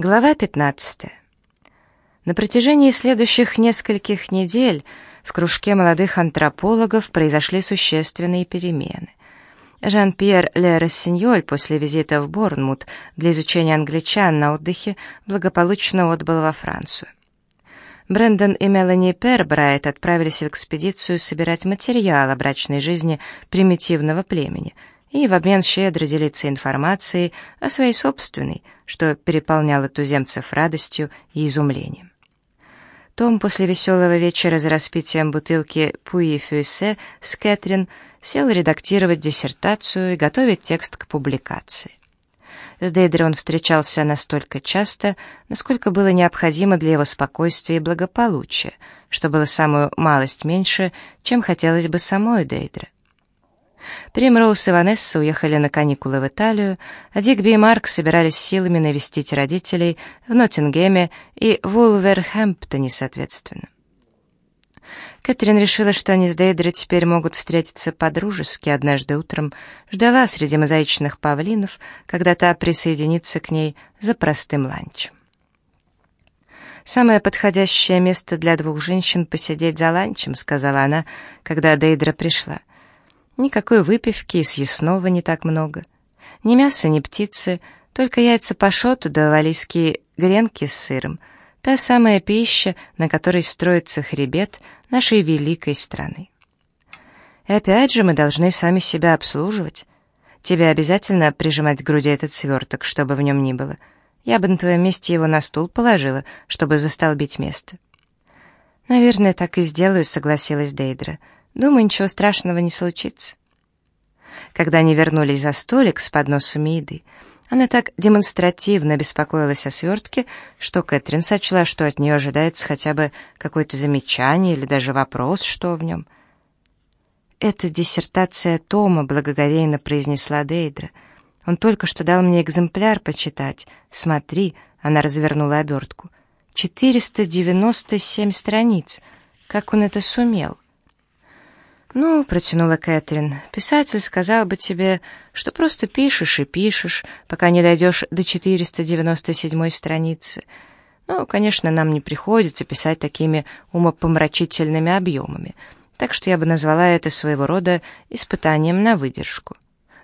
Глава 15. На протяжении следующих нескольких недель в кружке молодых антропологов произошли существенные перемены. Жан-Пьер Ле Рассиньоль после визита в Борнмут для изучения англичан на отдыхе благополучно отбыл во Францию. Брэндон и Мелани Пербрайт отправились в экспедицию собирать материал о брачной жизни примитивного племени — и в обмен щедро делиться информацией о своей собственной, что переполняло туземцев радостью и изумлением. Том после веселого вечера за распитием бутылки Пуи Фюссе с Кэтрин сел редактировать диссертацию и готовить текст к публикации. С Дейдер он встречался настолько часто, насколько было необходимо для его спокойствия и благополучия, что было самую малость меньше, чем хотелось бы самой Дейдре. Примроуз и Ванесса уехали на каникулы в Италию, а Дигби и Марк собирались силами навестить родителей в Ноттингеме и Вулверхэмптоне, соответственно. Кэтрин решила, что они с Дейдре теперь могут встретиться по-дружески однажды утром, ждала среди мозаичных павлинов, когда та присоединится к ней за простым ланчем. «Самое подходящее место для двух женщин посидеть за ланчем», — сказала она, когда Дейдра пришла. Никакой выпивки и съестного не так много. Ни мяса, ни птицы, только яйца пашоту да валийские гренки с сыром. Та самая пища, на которой строится хребет нашей великой страны. И опять же мы должны сами себя обслуживать. Тебе обязательно прижимать к груди этот сверток, чтобы в нем ни было. Я бы на твоем месте его на стул положила, чтобы застолбить место. «Наверное, так и сделаю», — согласилась Дейдра. Думаю, ничего страшного не случится. Когда они вернулись за столик с подносами еды, она так демонстративно беспокоилась о свертке, что Кэтрин сочла, что от нее ожидается хотя бы какое-то замечание или даже вопрос, что в нем. «Это диссертация Тома», — благоговейно произнесла Дейдра. «Он только что дал мне экземпляр почитать. Смотри», — она развернула обертку. «Четыреста девяносто семь страниц. Как он это сумел?» «Ну», — протянула Кэтрин, — «писатель сказал бы тебе, что просто пишешь и пишешь, пока не дойдешь до 497 страницы. Ну, конечно, нам не приходится писать такими умопомрачительными объемами, так что я бы назвала это своего рода испытанием на выдержку.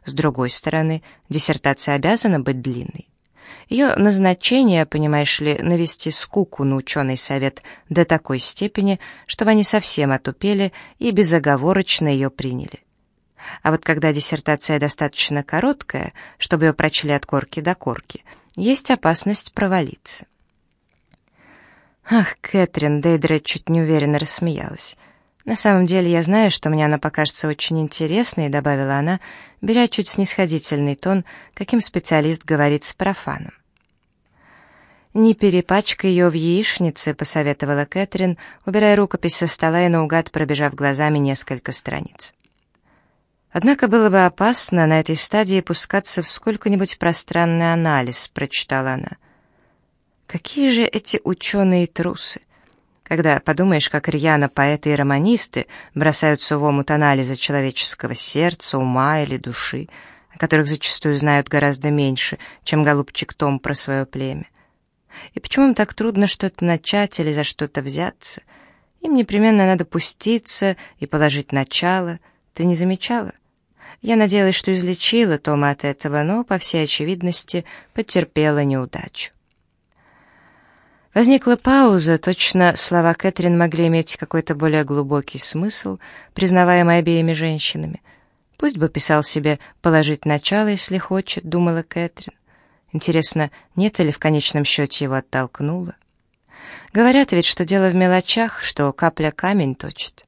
С другой стороны, диссертация обязана быть длинной. Ее назначение, понимаешь ли, навести скуку на ученый совет до такой степени, чтобы они совсем отупели и безоговорочно ее приняли. А вот когда диссертация достаточно короткая, чтобы ее прочли от корки до корки, есть опасность провалиться. Ах, Кэтрин, Дейдра чуть неуверенно рассмеялась. «На самом деле я знаю, что мне она покажется очень интересной», — добавила она, беря чуть снисходительный тон, каким специалист говорит с профаном. «Не перепачкай ее в яичнице», — посоветовала Кэтрин, убирая рукопись со стола и наугад пробежав глазами несколько страниц. «Однако было бы опасно на этой стадии пускаться в сколько-нибудь пространный анализ», — прочитала она. «Какие же эти ученые трусы!» Когда подумаешь, как рьяно поэты и романисты бросаются в омут анализа человеческого сердца, ума или души, о которых зачастую знают гораздо меньше, чем голубчик Том про свое племя. И почему им так трудно что-то начать или за что-то взяться? Им непременно надо пуститься и положить начало. Ты не замечала? Я надеялась, что излечила Тома от этого, но, по всей очевидности, потерпела неудачу. Возникла пауза, точно слова Кэтрин могли иметь какой-то более глубокий смысл, признаваемый обеими женщинами. Пусть бы писал себе «положить начало, если хочет», — думала Кэтрин. Интересно, нет ли в конечном счете его оттолкнуло? Говорят ведь, что дело в мелочах, что капля камень точит.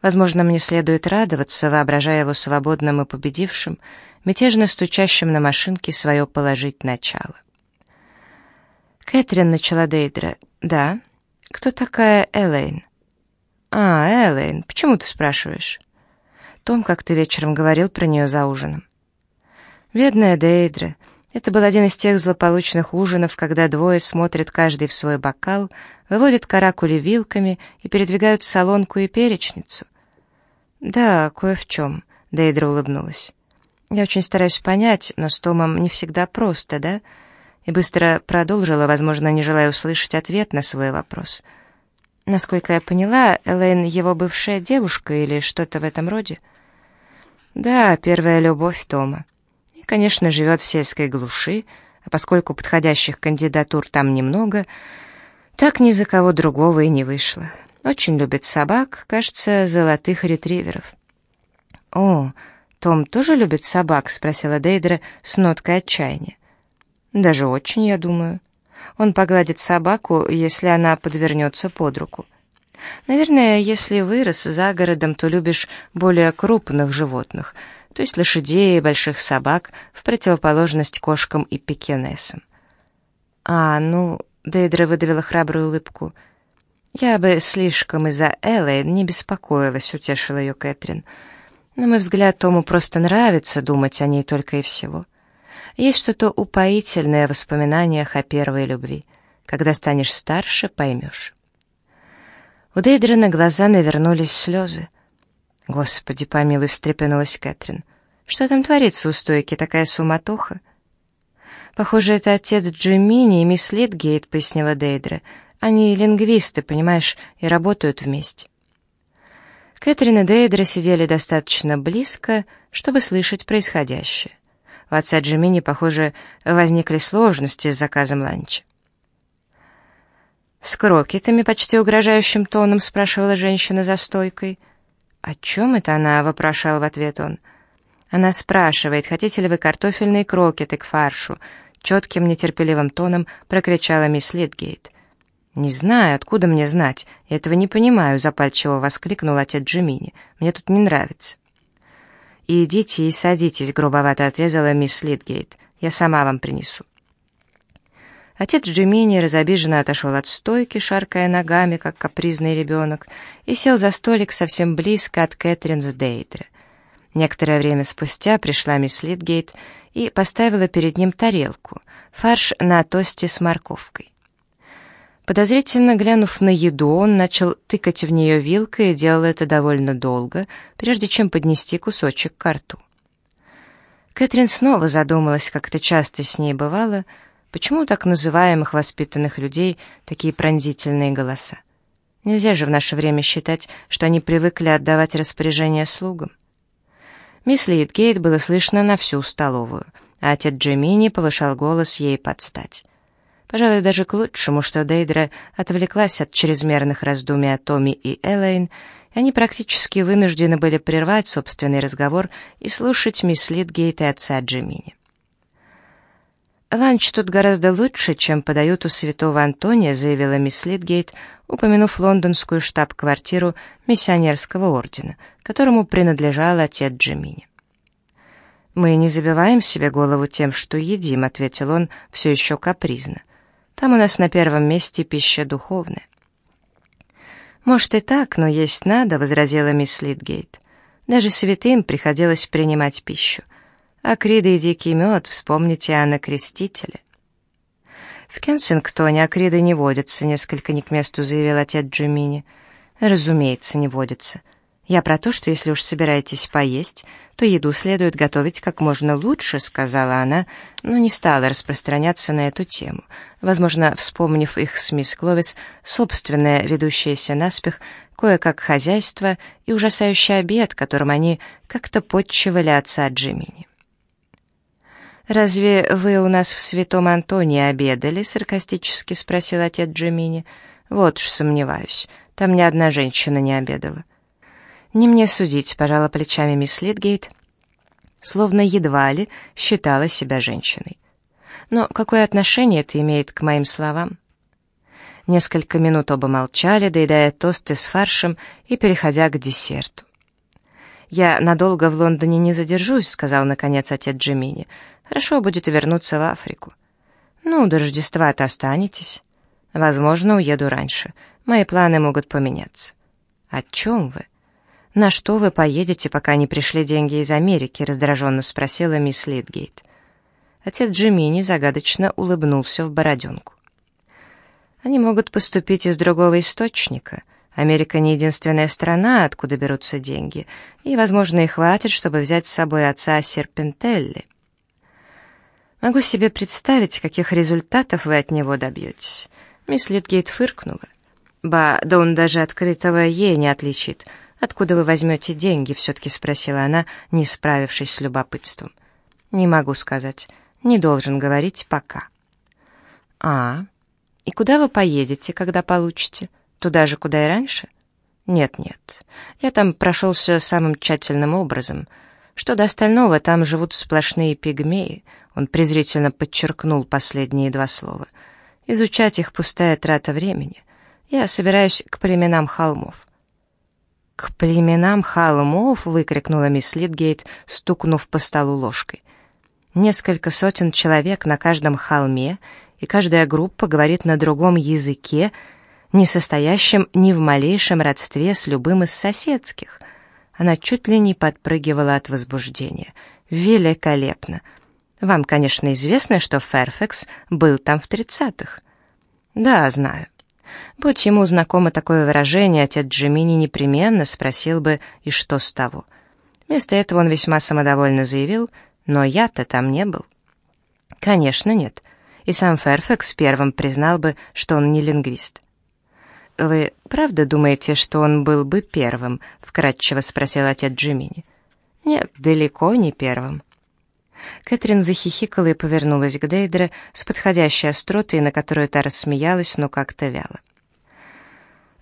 Возможно, мне следует радоваться, воображая его свободным и победившим, мятежно стучащим на машинке свое положить начало. Кэтрин начала Дейдра. «Да? Кто такая Элейн?» «А, Элейн, почему ты спрашиваешь?» «Том, как ты вечером говорил про нее за ужином». «Бедная Дейдра. Это был один из тех злополучных ужинов, когда двое смотрят каждый в свой бокал, выводят каракули вилками и передвигают солонку и перечницу». «Да, кое в чем», — Дейдра улыбнулась. «Я очень стараюсь понять, но с Томом не всегда просто, да?» И быстро продолжила, возможно, не желая услышать ответ на свой вопрос. Насколько я поняла, Элейн его бывшая девушка или что-то в этом роде? Да, первая любовь Тома. И, конечно, живет в сельской глуши, а поскольку подходящих кандидатур там немного, так ни за кого другого и не вышло. Очень любит собак, кажется, золотых ретриверов. «О, Том тоже любит собак?» — спросила Дейдра с ноткой отчаяния. «Даже очень, я думаю. Он погладит собаку, если она подвернется под руку. Наверное, если вырос за городом, то любишь более крупных животных, то есть лошадей и больших собак, в противоположность кошкам и пекинесам». «А, ну...» — Дейдра выдавила храбрую улыбку. «Я бы слишком из-за Эллен не беспокоилась», — утешила ее. «Кэтрин». На мой взгляд, Тому просто нравится думать о ней только и всего. Есть что-то упоительное в воспоминаниях о первой любви. Когда станешь старше, поймешь. У Дейдра на глаза навернулись слезы. «Господи, помилуй!» — встрепенулась Кэтрин. «Что там творится у стойки? Такая суматоха?» «Похоже, это отец Джимини и мисс Литгейт», — пояснила Дейдра. «Они лингвисты, понимаешь, и работают вместе». Кэтрин и Дейдра сидели достаточно близко, чтобы слышать происходящее. У отца Джимини, похоже, возникли сложности с заказом ланча. «С крокетами почти угрожающим тоном?» — спрашивала женщина за стойкой. «О чем это она?» — вопрошал в ответ он. Она спрашивает, хотите ли вы картофельные крокеты к фаршу? Четким, нетерпеливым тоном прокричала мисс Литгейт. «Не знаю, откуда мне знать. Я этого не понимаю», — запальчиво воскликнул отец Джимини. «Мне тут не нравится». «Идите и садитесь», — грубовато отрезала мисс Литгейт. «Я сама вам принесу». Отец Джимини разобиженно отошел от стойки, шаркая ногами, как капризный ребенок, и сел за столик совсем близко от Кэтрин с Дейдре. Некоторое время спустя пришла мисс Литгейт и поставила перед ним тарелку, фарш на тосте с морковкой. Подозрительно глянув на еду, он начал тыкать в нее вилкой и делал это довольно долго, прежде чем поднести кусочек к рту. Кэтрин снова задумалась, как это часто с ней бывало, почему у так называемых воспитанных людей такие пронзительные голоса. Нельзя же в наше время считать, что они привыкли отдавать распоряжения слугам. Мисс Литгейт было слышно на всю столовую, а отец Джемини повышал голос ей подстать. Пожалуй, даже к лучшему, что Дейдра отвлеклась от чрезмерных раздумий о Томи и Элейн, и они практически вынуждены были прервать собственный разговор и слушать мисс Литгейт и отца Джимини. «Ланч тут гораздо лучше, чем подают у святого Антония», заявила мисс Литгейт, упомянув лондонскую штаб-квартиру миссионерского ордена, которому принадлежал отец Джимини. «Мы не забиваем себе голову тем, что едим», — ответил он все еще капризно. Там у нас на первом месте пища духовная. «Может и так, но есть надо», — возразила мисс Литгейт. «Даже святым приходилось принимать пищу. А криды и дикий мед, вспомните Анна Крестителя». «В Кенсингтоне акриды не водятся», — несколько не к месту заявил отец Джимини. «Разумеется, не водятся. «Я про то, что если уж собираетесь поесть, то еду следует готовить как можно лучше», — сказала она, но не стала распространяться на эту тему, возможно, вспомнив их с мисс Кловис собственное, ведущееся наспех, кое-как хозяйство и ужасающий обед, которым они как-то подчивали отца Джимини. «Разве вы у нас в Святом Антонии обедали?» — саркастически спросил отец Джимини. «Вот уж сомневаюсь, там ни одна женщина не обедала». «Не мне судить», — пожала плечами мисс Литгейт, словно едва ли считала себя женщиной. «Но какое отношение это имеет к моим словам?» Несколько минут оба молчали, доедая тосты с фаршем и переходя к десерту. «Я надолго в Лондоне не задержусь», — сказал, наконец, отец Джимини. «Хорошо будет вернуться в Африку». «Ну, до Рождества-то останетесь». «Возможно, уеду раньше. Мои планы могут поменяться». «О чем вы?» «На что вы поедете, пока не пришли деньги из Америки?» — раздраженно спросила мисс Литгейт. Отец Джимини загадочно улыбнулся в бороденку. «Они могут поступить из другого источника. Америка не единственная страна, откуда берутся деньги, и, возможно, и хватит, чтобы взять с собой отца Серпентелли». Могу себе представить, каких результатов вы от него добьетесь. Мисс Литгейт фыркнула. «Ба, да он даже открытого «е» не отличит. Откуда вы возьмете деньги?» — все-таки спросила она, не справившись с любопытством. «Не могу сказать. Не должен говорить пока». «А, и куда вы поедете, когда получите? Туда же, куда и раньше?» «Нет-нет. Я там прошелся самым тщательным образом. Что до остального, там живут сплошные пигмеи». Он презрительно подчеркнул последние два слова. «Изучать их пустая трата времени. Я собираюсь к племенам холмов». «К племенам холмов!» — выкрикнула мисс Литгейт, стукнув по столу ложкой. «Несколько сотен человек на каждом холме, и каждая группа говорит на другом языке, не состоящем ни в малейшем родстве с любым из соседских». Она чуть ли не подпрыгивала от возбуждения. «Великолепно!» Вам, конечно, известно, что Ферфекс был там в тридцатых. Да, знаю. Будь ему знакомо такое выражение, отец Джимини непременно спросил бы, и что с того. Вместо этого он весьма самодовольно заявил, но я-то там не был. Конечно, нет. И сам Ферфекс первым признал бы, что он не лингвист. «Вы правда думаете, что он был бы первым?» — вкратчиво спросил отец Джимини. «Нет, далеко не первым». Кэтрин захихикала и повернулась к Дейдре с подходящей остротой, на которую та рассмеялась, но как-то вяло.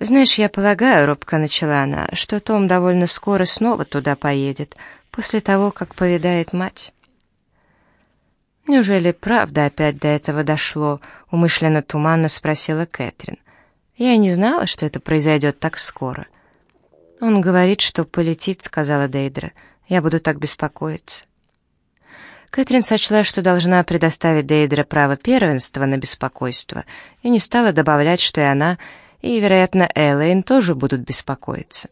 «Знаешь, я полагаю, — робко начала она, — что Том довольно скоро снова туда поедет, после того, как повидает мать». «Неужели правда опять до этого дошло?» — умышленно туманно спросила Кэтрин. «Я не знала, что это произойдет так скоро». «Он говорит, что полетит», — сказала Дейдра. «Я буду так беспокоиться». Кэтрин сочла, что должна предоставить Дейдре право первенства на беспокойство, и не стала добавлять, что и она, и, вероятно, Элэйн тоже будут беспокоиться.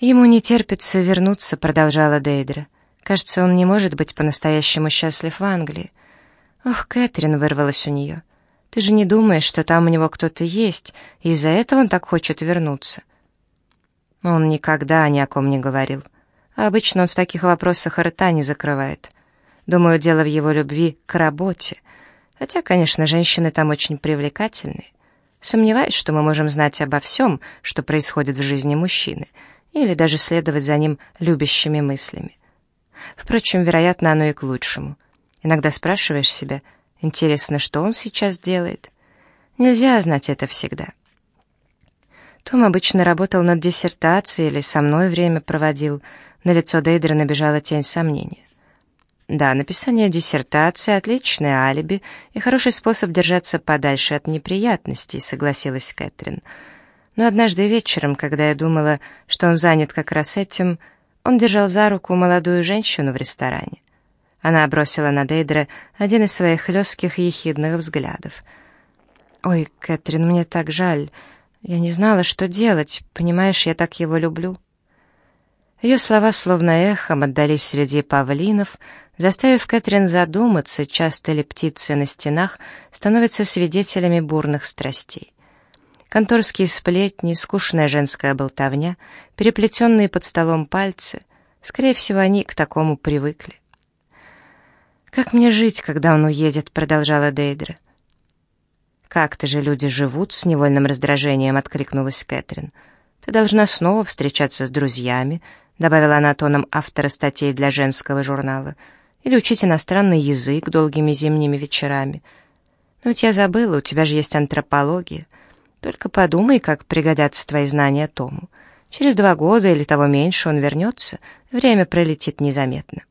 «Ему не терпится вернуться», — продолжала Дейдра. «Кажется, он не может быть по-настоящему счастлив в Англии». «Ох, Кэтрин», — вырвалась у нее, — «ты же не думаешь, что там у него кто-то есть, и из-за этого он так хочет вернуться?» Он никогда ни о ком не говорил. А обычно он в таких вопросах рта не закрывает. Думаю, дело в его любви к работе. Хотя, конечно, женщины там очень привлекательные. Сомневаюсь, что мы можем знать обо всем, что происходит в жизни мужчины, или даже следовать за ним любящими мыслями. Впрочем, вероятно, оно и к лучшему. Иногда спрашиваешь себя, интересно, что он сейчас делает? Нельзя знать это всегда. Том обычно работал над диссертацией или со мной время проводил, на лицо Дейдера набежала тень сомнения. Да, написание диссертации — отличное алиби и хороший способ держаться подальше от неприятностей, согласилась Кэтрин. Но однажды вечером, когда я думала, что он занят как раз этим, он держал за руку молодую женщину в ресторане. Она бросила на Дейдера один из своих хлестких ехидных взглядов. «Ой, Кэтрин, мне так жаль. Я не знала, что делать. Понимаешь, я так его люблю». Ее слова словно эхом отдались среди павлинов, заставив Кэтрин задуматься, часто ли птицы на стенах становятся свидетелями бурных страстей. Конторские сплетни, скучная женская болтовня, переплетенные под столом пальцы, скорее всего, они к такому привыкли. «Как мне жить, когда он уедет?» — продолжала Дейдра. «Как-то же люди живут?» — с невольным раздражением откликнулась Кэтрин. «Ты должна снова встречаться с друзьями, добавила она тоном автора статей для женского журнала, или учить иностранный язык долгими зимними вечерами. Но ведь я забыла, у тебя же есть антропология. Только подумай, как пригодятся твои знания Тому. Через два года или того меньше он вернется, время пролетит незаметно.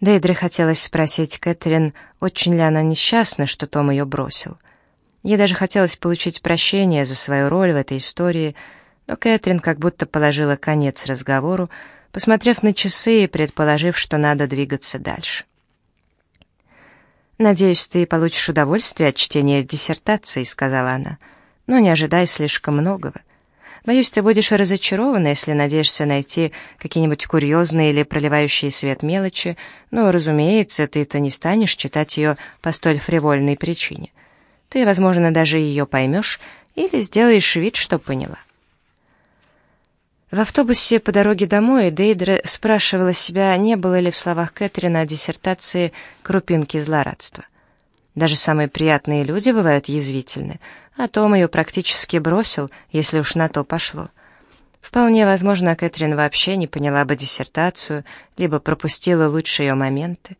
Дейдре хотелось спросить Кэтрин, очень ли она несчастна, что Том ее бросил. Ей даже хотелось получить прощение за свою роль в этой истории — но Кэтрин как будто положила конец разговору, посмотрев на часы и предположив, что надо двигаться дальше. «Надеюсь, ты получишь удовольствие от чтения диссертации», — сказала она, — «но не ожидай слишком многого. Боюсь, ты будешь разочарована, если надеешься найти какие-нибудь курьезные или проливающие свет мелочи, но, разумеется, ты-то не станешь читать ее по столь фривольной причине. Ты, возможно, даже ее поймешь или сделаешь вид, что поняла». В автобусе по дороге домой Дейдре спрашивала себя, не было ли в словах Кэтрина о диссертации крупинки злорадства. Даже самые приятные люди бывают язвительны, а Том ее практически бросил, если уж на то пошло. Вполне возможно, Кэтрин вообще не поняла бы диссертацию, либо пропустила лучшие ее моменты.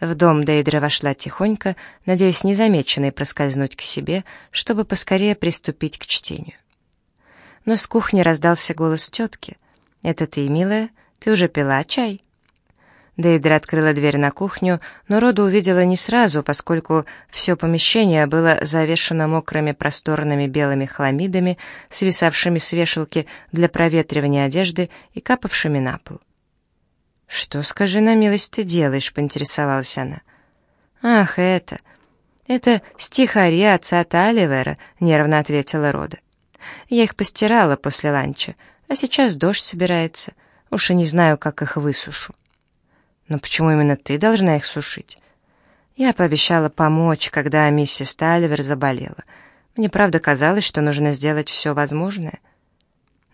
В дом Дейдра вошла тихонько, надеясь незамеченной проскользнуть к себе, чтобы поскорее приступить к чтению но с кухни раздался голос тетки. «Это ты, милая? Ты уже пила чай?» Дейдра открыла дверь на кухню, но Рода увидела не сразу, поскольку все помещение было завешено мокрыми просторными белыми хламидами, свисавшими с вешалки для проветривания одежды и капавшими на пол. «Что, скажи на милость, ты делаешь?» — поинтересовалась она. «Ах, это... это стихари отца Таливера», — нервно ответила Рода. Я их постирала после ланча, а сейчас дождь собирается. Уж и не знаю, как их высушу. Но почему именно ты должна их сушить? Я пообещала помочь, когда миссис Тальвер заболела. Мне правда казалось, что нужно сделать все возможное.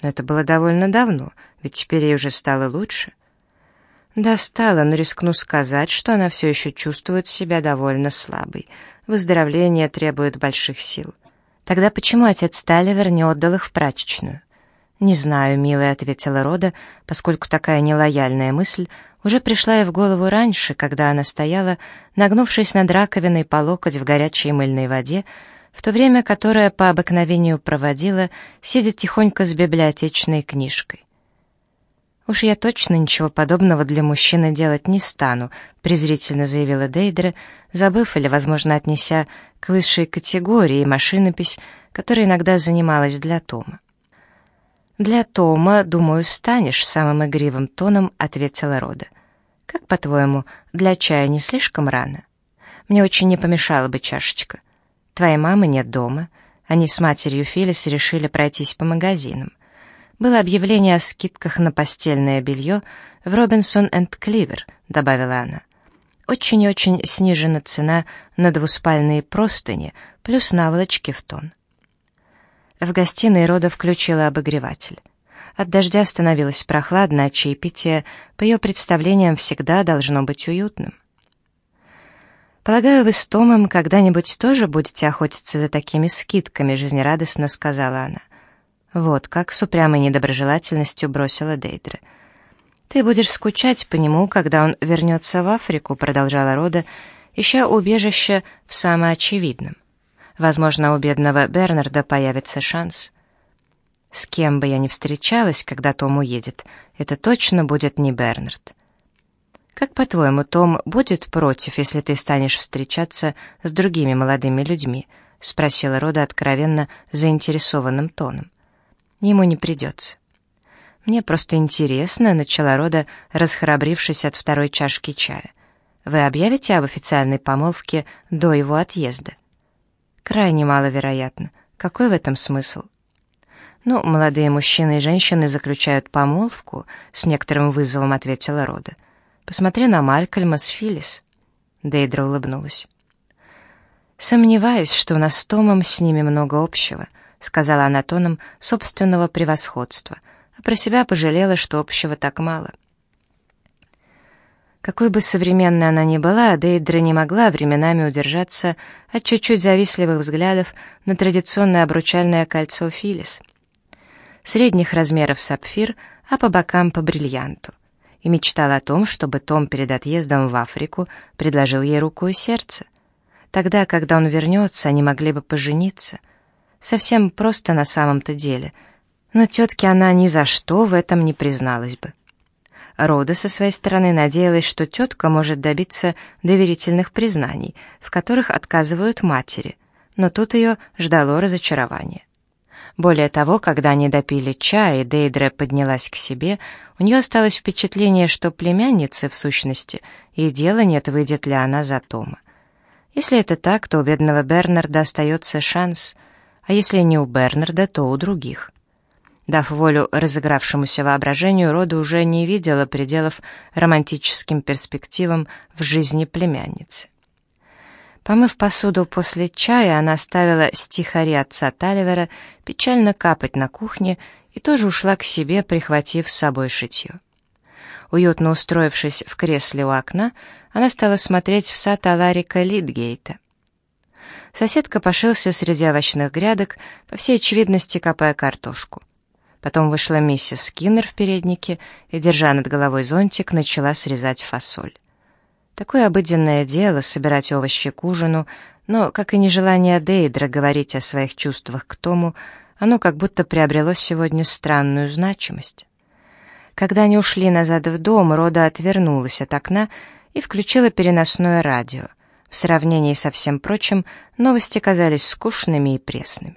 Но это было довольно давно, ведь теперь ей уже стало лучше. Да, стало, но рискну сказать, что она все еще чувствует себя довольно слабой. Выздоровление требует больших сил. Тогда почему отец Таливер не отдал их в прачечную? «Не знаю, милая», — ответила Рода, поскольку такая нелояльная мысль уже пришла ей в голову раньше, когда она стояла, нагнувшись над раковиной по локоть в горячей мыльной воде, в то время которое по обыкновению проводила, сидя тихонько с библиотечной книжкой. «Уж я точно ничего подобного для мужчины делать не стану», презрительно заявила Дейдре, забыв или, возможно, отнеся к высшей категории машинопись, которой иногда занималась для Тома. «Для Тома, думаю, станешь», — самым игривым тоном ответила Рода. «Как, по-твоему, для чая не слишком рано? Мне очень не помешала бы чашечка. Твоей мамы нет дома. Они с матерью Филлис решили пройтись по магазинам было объявление о скидках на постельное белье в «Робинсон энд Кливер», — добавила она. Очень и очень снижена цена на двуспальные простыни, плюс наволочки в тон. В гостиной Рода включила обогреватель. От дождя становилось прохладно, а чаепитие, по ее представлениям, всегда должно быть уютным. «Полагаю, вы с Томом когда-нибудь тоже будете охотиться за такими скидками», — жизнерадостно сказала она. Вот как с упрямой недоброжелательностью бросила Дейдра. «Ты будешь скучать по нему, когда он вернется в Африку», продолжала Рода, ища убежище в самоочевидном. Возможно, у бедного Бернарда появится шанс. С кем бы я ни встречалась, когда Том уедет, это точно будет не Бернард. Как по-твоему, Том будет против, если ты станешь встречаться с другими молодыми людьми? спросила Рода откровенно заинтересованным тоном. Ему не придется. Мне просто интересно, начала Рода, расхрабрившись от второй чашки чая. Вы объявите об официальной помолвке до его отъезда? Крайне маловероятно. Какой в этом смысл? Ну, молодые мужчины и женщины заключают помолвку, с некоторым вызовом ответила Рода. Посмотри на Малькольма с Филлис. Дейдра улыбнулась. Сомневаюсь, что у нас с Томом с ними много общего. — сказала она тоном собственного превосходства, а про себя пожалела, что общего так мало. Какой бы современной она ни была, Дейдра не могла временами удержаться от чуть-чуть завистливых взглядов на традиционное обручальное кольцо Филис. Средних размеров сапфир, а по бокам по бриллианту. И мечтала о том, чтобы Том перед отъездом в Африку предложил ей руку и сердце. Тогда, когда он вернется, они могли бы пожениться — Совсем просто на самом-то деле. Но тетке она ни за что в этом не призналась бы. Рода со своей стороны надеялась, что тетка может добиться доверительных признаний, в которых отказывают матери, но тут ее ждало разочарование. Более того, когда они допили чай, и Дейдре поднялась к себе, у нее осталось впечатление, что племяннице, в сущности, и дела нет, выйдет ли она за Тома. Если это так, то у бедного Бернарда остается шанс — а если не у Бернарда, то у других. Дав волю разыгравшемуся воображению, Рода уже не видела пределов романтическим перспективам в жизни племянницы. Помыв посуду после чая, она оставила стихари отца Таливера печально капать на кухне и тоже ушла к себе, прихватив с собой шитье. Уютно устроившись в кресле у окна, она стала смотреть в сад Аларика Лидгейта. Соседка пошился среди овощных грядок, по всей очевидности копая картошку. Потом вышла миссис Скиннер в переднике и, держа над головой зонтик, начала срезать фасоль. Такое обыденное дело — собирать овощи к ужину, но, как и нежелание Дейдра говорить о своих чувствах к Тому, оно как будто приобрело сегодня странную значимость. Когда они ушли назад в дом, Рода отвернулась от окна и включила переносное радио. В сравнении со всем прочим, новости казались скучными и пресными.